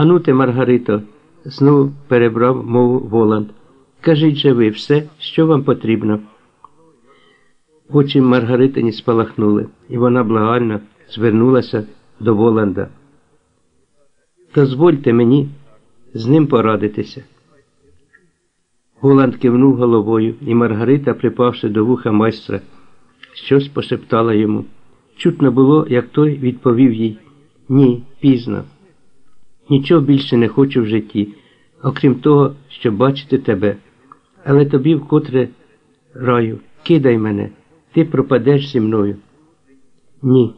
Ану ти, Маргарито, знову перебрав мову Воланд. Кажіть же ви все, що вам потрібно. Очі Маргаритині спалахнули, і вона благально звернулася до Воланда. Дозвольте мені з ним порадитися. Воланд кивнув головою, і Маргарита, припавши до вуха майстра, щось пошептала йому. Чутно було, як той відповів їй Ні, пізно. Нічого більше не хочу в житті, окрім того, щоб бачити тебе. Але тобі вкотре раю, кидай мене, ти пропадеш зі мною. Ні.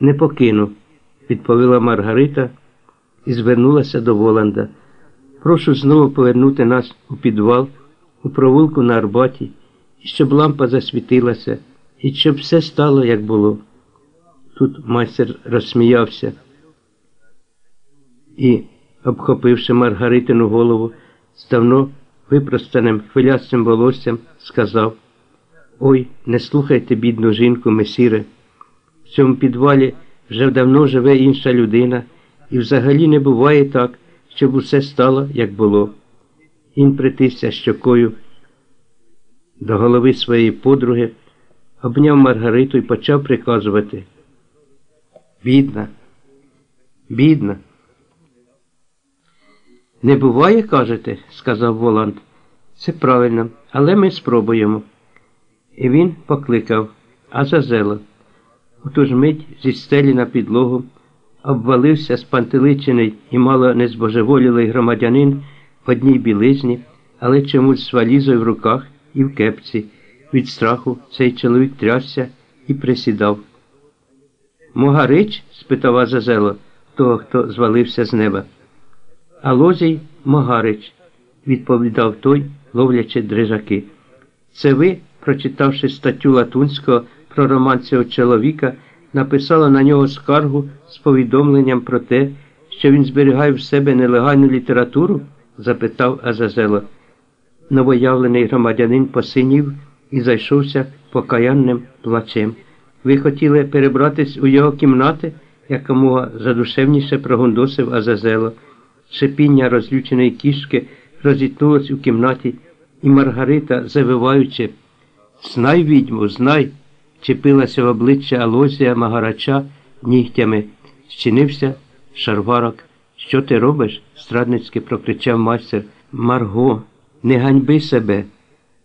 Не покину, відповіла Маргарита і звернулася до Воланда. Прошу знову повернути нас у підвал, у провулку на Арбаті, щоб лампа засвітилася, і щоб все стало, як було. Тут майстер розсміявся і, обхопивши Маргаритину голову з давно випростаним хвилястим волоссям, сказав Ой, не слухайте, бідну жінку, месіре. В цьому підвалі вже давно живе інша людина, і взагалі не буває так, щоб усе стало, як було. Він притисся щокою до голови своєї подруги, обняв Маргариту і почав приказувати. Бідна, бідна. Не буває, кажете, сказав Воланд. Це правильно, але ми спробуємо. І він покликав Азазела. У ту ж мить зі стелі на підлогу обвалився спантеличений і мало незбожеволілий громадянин в одній білизні, але чомусь з валізою в руках і в кепці. Від страху цей чоловік трясся і присідав. Могарич? спитав Азазело, того, хто звалився з неба. Алозій Могарич, відповідав той, ловлячи дрижаки. Це ви, прочитавши статтю Латунського про роман цього чоловіка, написала на нього скаргу з повідомленням про те, що він зберігає в себе нелегальну літературу? запитав Азазело. Новоявлений громадянин посинів і зайшовся покаянним плачем. Ви хотіли перебратись у його кімнати, якомога задушевніше прогундосив Азазело. Шипіння розлюченої кішки розітнулось у кімнаті, і Маргарита, завиваючи, Знай, відьму, знай, чепилася в обличчя Алозія Магарача нігтями. Щинився шарварок. Що ти робиш? страдницьки прокричав майстер. Марго, не ганьби себе.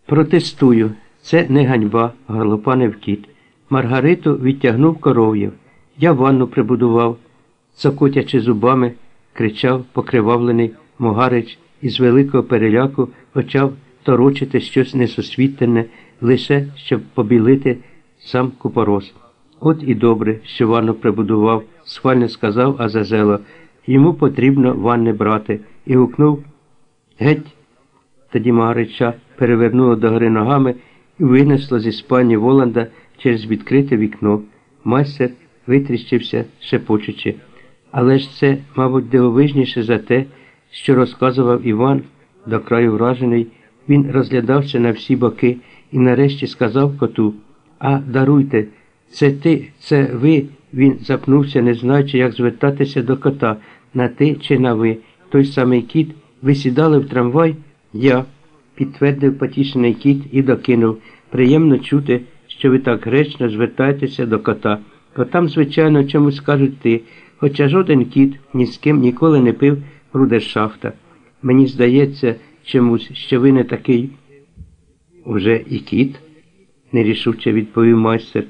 Протестую. Це не ганьба, горлопанив кіт. Маргариту відтягнув коров'їв. Я ванну прибудував, цокотячи зубами, кричав покривавлений Могарич і з великого переляку почав торочити щось несосвітленне, лише щоб побілити сам купорос. От і добре, що ванну прибудував, схвально сказав Азазело. Йому потрібно ванни брати, і гукнув Геть. Тоді Магарича перевернуло догори ногами і винесло зі спальні Воланда через відкрите вікно. Майстер витріщився, шепочучи. Але ж це, мабуть, дивовижніше за те, що розказував Іван, до краю вражений, він розглядався на всі боки і нарешті сказав коту А даруйте, це ти, це ви. Він запнувся, не знаючи, як звертатися до кота, на ти чи на ви. Той самий кіт, ви сідали в трамвай? Я, підтвердив потішений кіт і докинув. Приємно чути, що ви так гречно звертаєтеся до кота. Котам, звичайно, чомусь скажуть ти, хоча жоден кіт ні з ким ніколи не пив рудершафта. Мені здається чомусь, що ви не такий. Уже і кіт, нерішуче відповів майстер.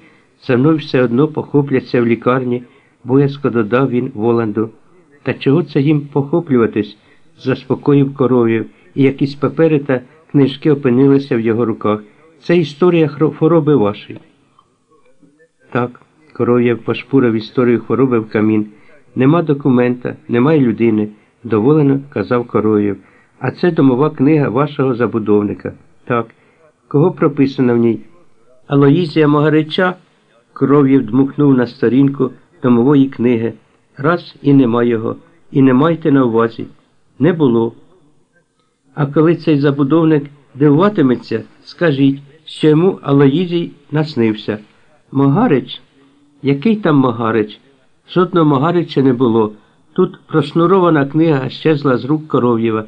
За мною все одно похопляться в лікарні, боязко додав він Воланду. Та чого це їм похоплюватись? заспокоїв коров'ю, і якісь папери та книжки опинилися в його руках. Це історія хвороби вашої. Так, коров'я пошпурив історію хвороби в камін. Нема документа, немає людини, доволено казав Короєв. А це домова книга вашого забудовника. Так. Кого прописано в ній? Алоїзія Могарича кров'єв дмухнув на сторінку домової книги. Раз і нема його. І не майте на увазі. Не було. А коли цей забудовник дивуватиметься, скажіть, що йому Алоїзій наснився. Могарич? Який там Могарич? Жодного Магарича не було. Тут прошнурована книга щезла з рук Коров'єва.